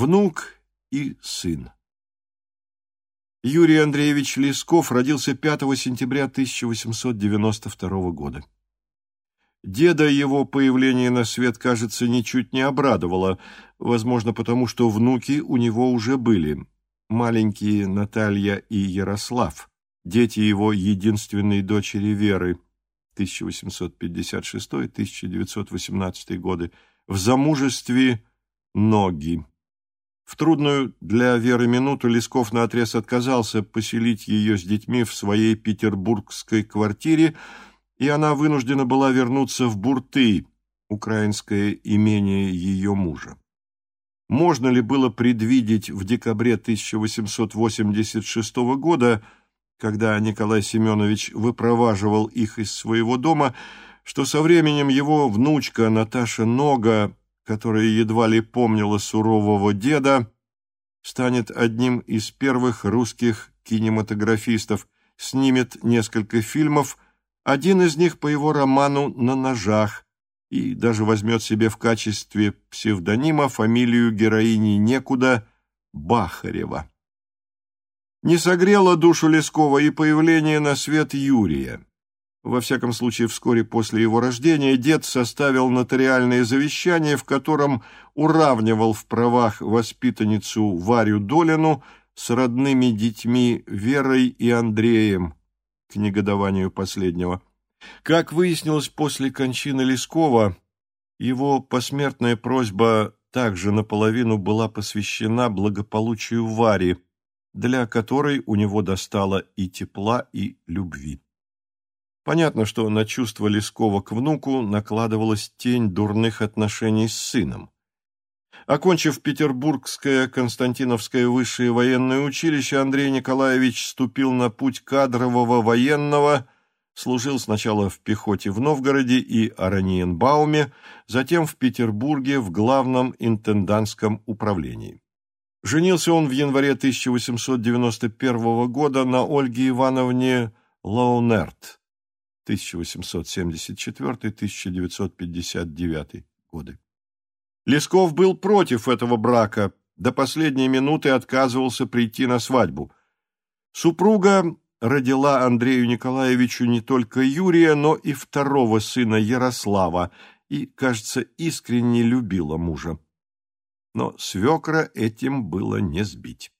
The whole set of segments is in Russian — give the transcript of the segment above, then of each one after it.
Внук и сын. Юрий Андреевич Лесков родился 5 сентября 1892 года. Деда его появление на свет, кажется, ничуть не обрадовало, возможно, потому что внуки у него уже были. Маленькие Наталья и Ярослав, дети его единственной дочери Веры, 1856-1918 годы, в замужестве Ноги. В трудную для Веры минуту Лесков наотрез отказался поселить ее с детьми в своей петербургской квартире, и она вынуждена была вернуться в Бурты, украинское имение ее мужа. Можно ли было предвидеть в декабре 1886 года, когда Николай Семенович выпроваживал их из своего дома, что со временем его внучка Наташа Нога, которая едва ли помнила сурового деда, станет одним из первых русских кинематографистов, снимет несколько фильмов – один из них по его роману «На ножах» и даже возьмет себе в качестве псевдонима фамилию героини некуда Бахарева. Не согрело душу Лескова и появление на свет Юрия. Во всяком случае, вскоре после его рождения дед составил нотариальное завещание, в котором уравнивал в правах воспитанницу Варю Долину с родными детьми Верой и Андреем, к негодованию последнего. Как выяснилось после кончины Лескова, его посмертная просьба также наполовину была посвящена благополучию Вари, для которой у него достало и тепла, и любви. Понятно, что на чувство Лескова к внуку накладывалась тень дурных отношений с сыном. Окончив Петербургское Константиновское высшее военное училище, Андрей Николаевич ступил на путь кадрового военного, служил сначала в пехоте в Новгороде и Ораниенбауме, затем в Петербурге в главном интендантском управлении. Женился он в январе 1891 года на Ольге Ивановне Лаунерт, 1874-1959 годы. Лесков был против этого брака, до последней минуты отказывался прийти на свадьбу. Супруга родила Андрею Николаевичу не только Юрия, но и второго сына Ярослава и, кажется, искренне любила мужа. Но свекра этим было не сбить.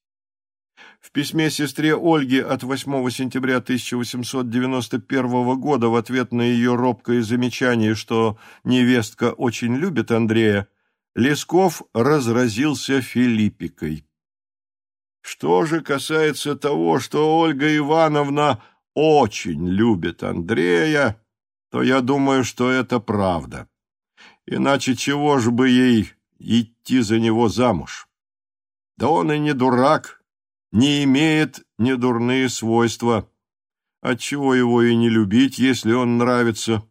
В письме сестре Ольге от 8 сентября 1891 года в ответ на ее робкое замечание, что невестка очень любит Андрея, Лесков разразился Филиппикой. Что же касается того, что Ольга Ивановна очень любит Андрея, то я думаю, что это правда. Иначе чего же бы ей идти за него замуж? Да он и не дурак, не имеет недурные свойства. Отчего его и не любить, если он нравится?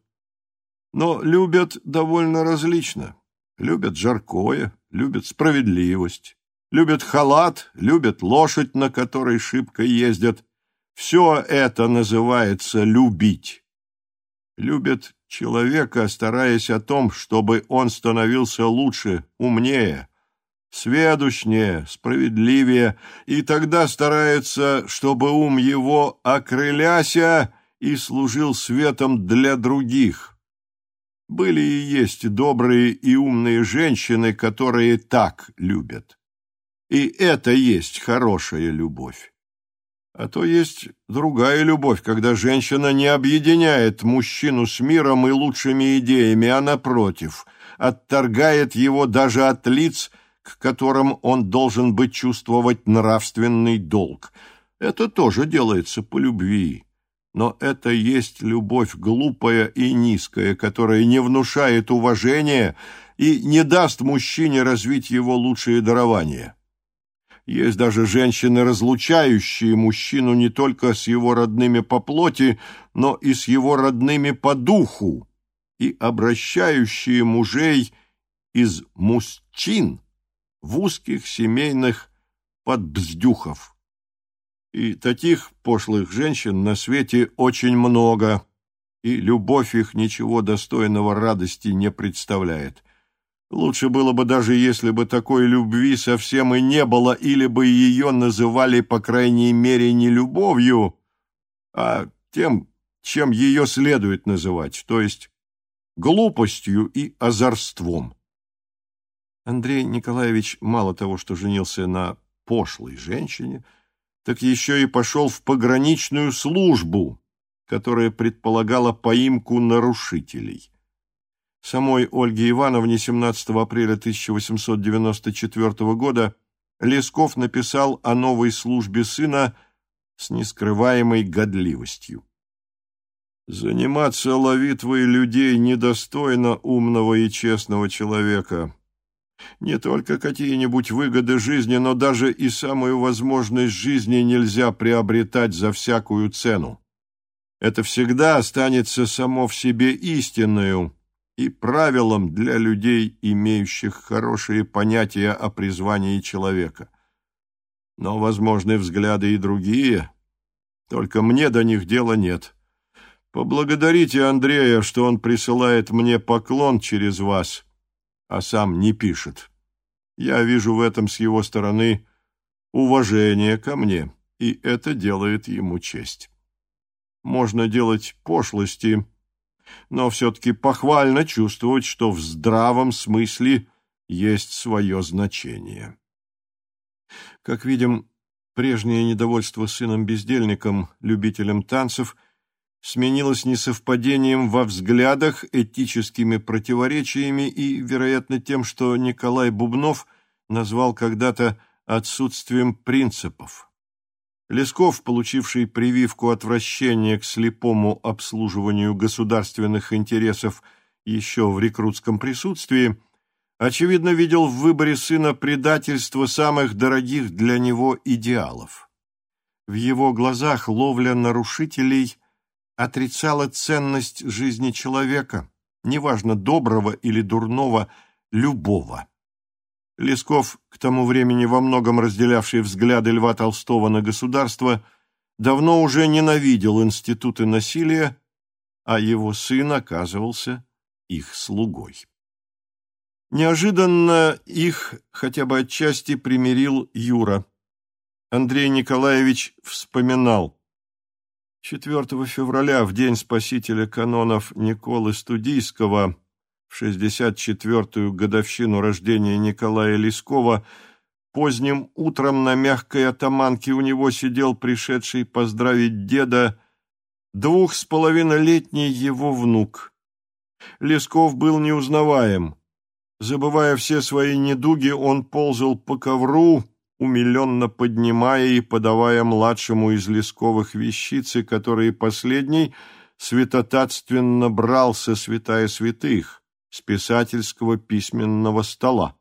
Но любят довольно различно. Любят жаркое, любят справедливость, любят халат, любят лошадь, на которой шибко ездят. Все это называется любить. Любят человека, стараясь о том, чтобы он становился лучше, умнее, сведущнее, справедливее, и тогда стараются, чтобы ум его окрыляся и служил светом для других. Были и есть добрые и умные женщины, которые так любят. И это есть хорошая любовь. А то есть другая любовь, когда женщина не объединяет мужчину с миром и лучшими идеями, а напротив, отторгает его даже от лиц, к которым он должен быть чувствовать нравственный долг. Это тоже делается по любви но это есть любовь глупая и низкая, которая не внушает уважения и не даст мужчине развить его лучшие дарования. Есть даже женщины, разлучающие мужчину не только с его родными по плоти, но и с его родными по духу, и обращающие мужей из мужчин в узких семейных подбздюхов. И таких пошлых женщин на свете очень много, и любовь их ничего достойного радости не представляет. Лучше было бы даже, если бы такой любви совсем и не было, или бы ее называли, по крайней мере, не любовью, а тем, чем ее следует называть, то есть глупостью и озорством. Андрей Николаевич мало того, что женился на пошлой женщине, так еще и пошел в пограничную службу, которая предполагала поимку нарушителей. Самой Ольге Ивановне 17 апреля 1894 года Лесков написал о новой службе сына с нескрываемой годливостью. «Заниматься ловитвой людей недостойно умного и честного человека. Не только какие-нибудь выгоды жизни, но даже и самую возможность жизни нельзя приобретать за всякую цену. Это всегда останется само в себе истинную, и правилом для людей, имеющих хорошие понятия о призвании человека. Но возможны взгляды и другие, только мне до них дела нет. Поблагодарите Андрея, что он присылает мне поклон через вас, а сам не пишет. Я вижу в этом с его стороны уважение ко мне, и это делает ему честь. Можно делать пошлости, но все-таки похвально чувствовать, что в здравом смысле есть свое значение. Как видим, прежнее недовольство сыном-бездельником, любителем танцев, сменилось несовпадением во взглядах, этическими противоречиями и, вероятно, тем, что Николай Бубнов назвал когда-то отсутствием принципов. Лесков, получивший прививку отвращения к слепому обслуживанию государственных интересов еще в рекрутском присутствии, очевидно видел в выборе сына предательство самых дорогих для него идеалов. В его глазах ловля нарушителей отрицала ценность жизни человека, неважно доброго или дурного, любого. Лесков, к тому времени во многом разделявший взгляды Льва Толстого на государство, давно уже ненавидел институты насилия, а его сын оказывался их слугой. Неожиданно их хотя бы отчасти примирил Юра. Андрей Николаевич вспоминал. 4 февраля, в день спасителя канонов Николы Студийского, в 64-ю годовщину рождения Николая Лескова, поздним утром на мягкой атаманке у него сидел пришедший поздравить деда двух с половиной летний его внук. Лесков был неузнаваем. Забывая все свои недуги, он ползал по ковру, умиленно поднимая и подавая младшему из Лесковых вещицы, которые последний святотатственно брал со святая святых с писательского письменного стола.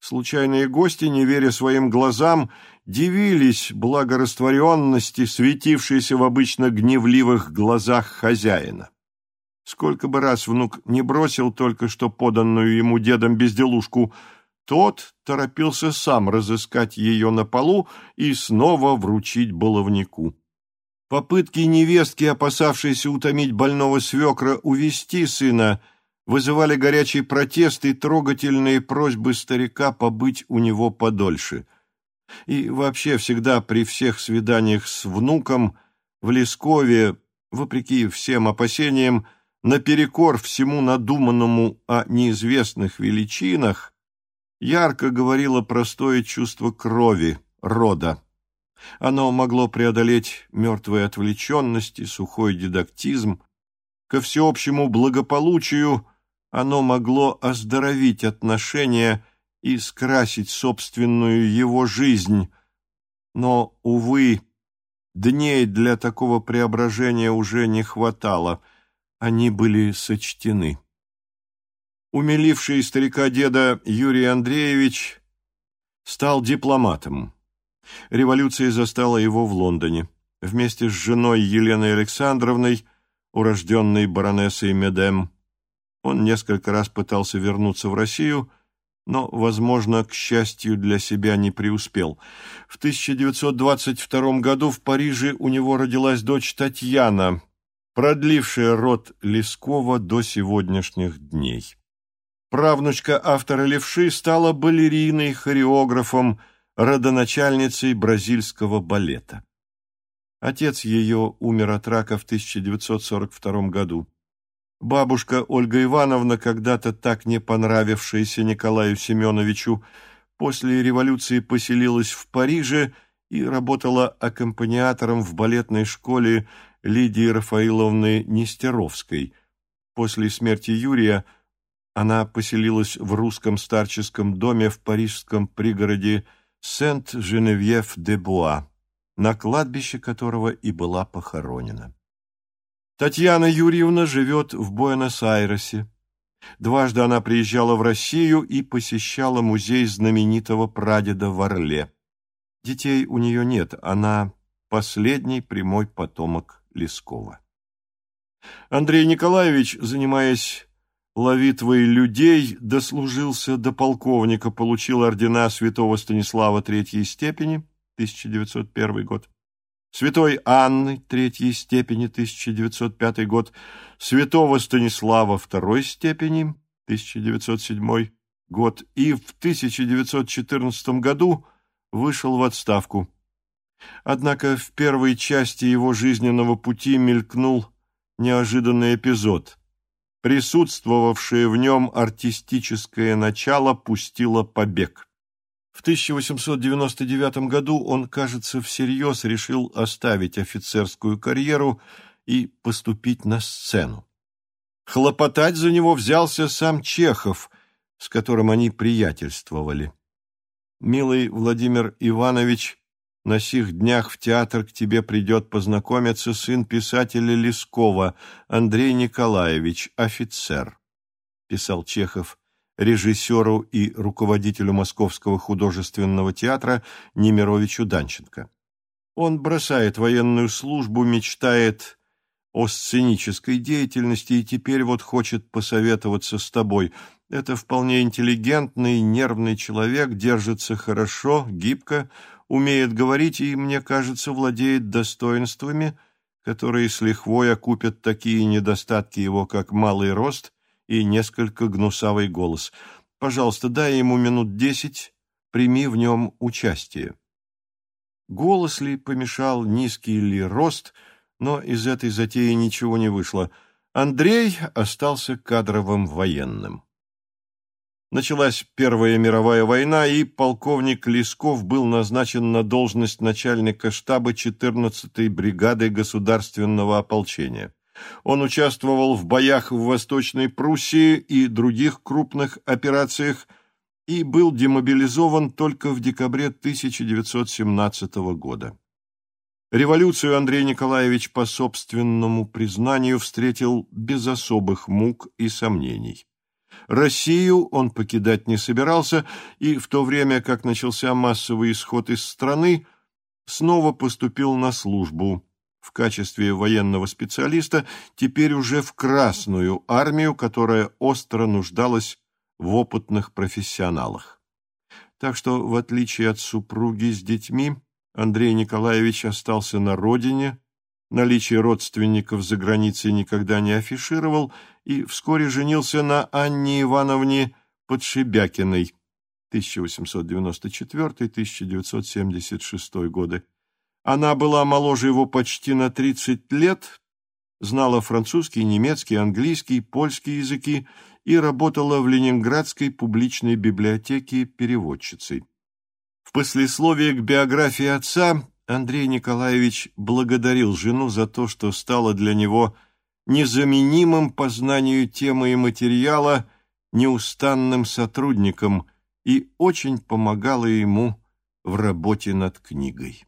Случайные гости, не веря своим глазам, дивились благорастворенности, светившейся в обычно гневливых глазах хозяина. Сколько бы раз внук не бросил только что поданную ему дедом безделушку, тот торопился сам разыскать ее на полу и снова вручить баловнику. Попытки невестки, опасавшейся утомить больного свекра, увести сына – вызывали горячий протест и трогательные просьбы старика побыть у него подольше. И вообще всегда при всех свиданиях с внуком в Лескове, вопреки всем опасениям, наперекор всему надуманному о неизвестных величинах, ярко говорило простое чувство крови, рода. Оно могло преодолеть мертвые отвлеченности, сухой дидактизм, ко всеобщему благополучию – оно могло оздоровить отношения и скрасить собственную его жизнь. Но, увы, дней для такого преображения уже не хватало, они были сочтены. Умиливший старика деда Юрий Андреевич стал дипломатом. Революция застала его в Лондоне. Вместе с женой Еленой Александровной, урожденной баронессой Медем, он несколько раз пытался вернуться в Россию, но, возможно, к счастью для себя не преуспел. В 1922 году в Париже у него родилась дочь Татьяна, продлившая род Лескова до сегодняшних дней. Правнучка автора «Левши» стала балериной, хореографом, родоначальницей бразильского балета. Отец ее умер от рака в 1942 году. Бабушка Ольга Ивановна, когда-то так не понравившаяся Николаю Семеновичу, после революции поселилась в Париже и работала аккомпаниатором в балетной школе Лидии Рафаиловны Нестеровской. После смерти Юрия она поселилась в русском старческом доме в парижском пригороде Сент-Женевьев-де-Буа, на кладбище которого и была похоронена. Татьяна Юрьевна живет в Буэнос-Айресе. Дважды она приезжала в Россию и посещала музей знаменитого прадеда в Орле. Детей у нее нет, она последний прямой потомок Лескова. Андрей Николаевич, занимаясь ловитвой людей, дослужился до полковника, получил ордена святого Станислава третьей степени, 1901 год, святой Анны третьей степени, 1905 год, святого Станислава второй степени, 1907 год, и в 1914 году вышел в отставку. Однако в первой части его жизненного пути мелькнул неожиданный эпизод. Присутствовавшее в нем артистическое начало пустило побег. В 1899 году он, кажется, всерьез решил оставить офицерскую карьеру и поступить на сцену. Хлопотать за него взялся сам Чехов, с которым они приятельствовали. «Милый Владимир Иванович, на сих днях в театр к тебе придет познакомиться сын писателя Лескова, Андрей Николаевич, офицер», — писал Чехов режиссеру и руководителю Московского художественного театра Немировичу Данченко. Он бросает военную службу, мечтает о сценической деятельности и теперь вот хочет посоветоваться с тобой. Это вполне интеллигентный, нервный человек, держится хорошо, гибко, умеет говорить и, мне кажется, владеет достоинствами, которые с лихвой окупят такие недостатки его, как малый рост и несколько гнусавый голос. «Пожалуйста, дай ему минут десять, прими в нем участие». Голос ли помешал, низкий ли рост, но из этой затеи ничего не вышло. Андрей остался кадровым военным. Началась Первая мировая война, и полковник Лесков был назначен на должность начальника штаба 14-й бригады государственного ополчения. Он участвовал в боях в Восточной Пруссии и других крупных операциях и был демобилизован только в декабре 1917 года. Революцию Андрей Николаевич по собственному признанию встретил без особых мук и сомнений. Россию он покидать не собирался, и в то время, как начался массовый исход из страны, снова поступил на службу в качестве военного специалиста теперь уже в Красную армию, которая остро нуждалась в опытных профессионалах. Так что, в отличие от супруги с детьми, Андрей Николаевич остался на родине, наличие родственников за границей никогда не афишировал и вскоре женился на Анне Ивановне Подшибякиной 1894-1976 годы. Она была моложе его почти на 30 лет, знала французский, немецкий, английский, польский языки и работала в Ленинградской публичной библиотеке переводчицей. В послесловии к биографии отца Андрей Николаевич благодарил жену за то, что стала для него незаменимым по знанию темы и материала, неустанным сотрудником и очень помогала ему в работе над книгой.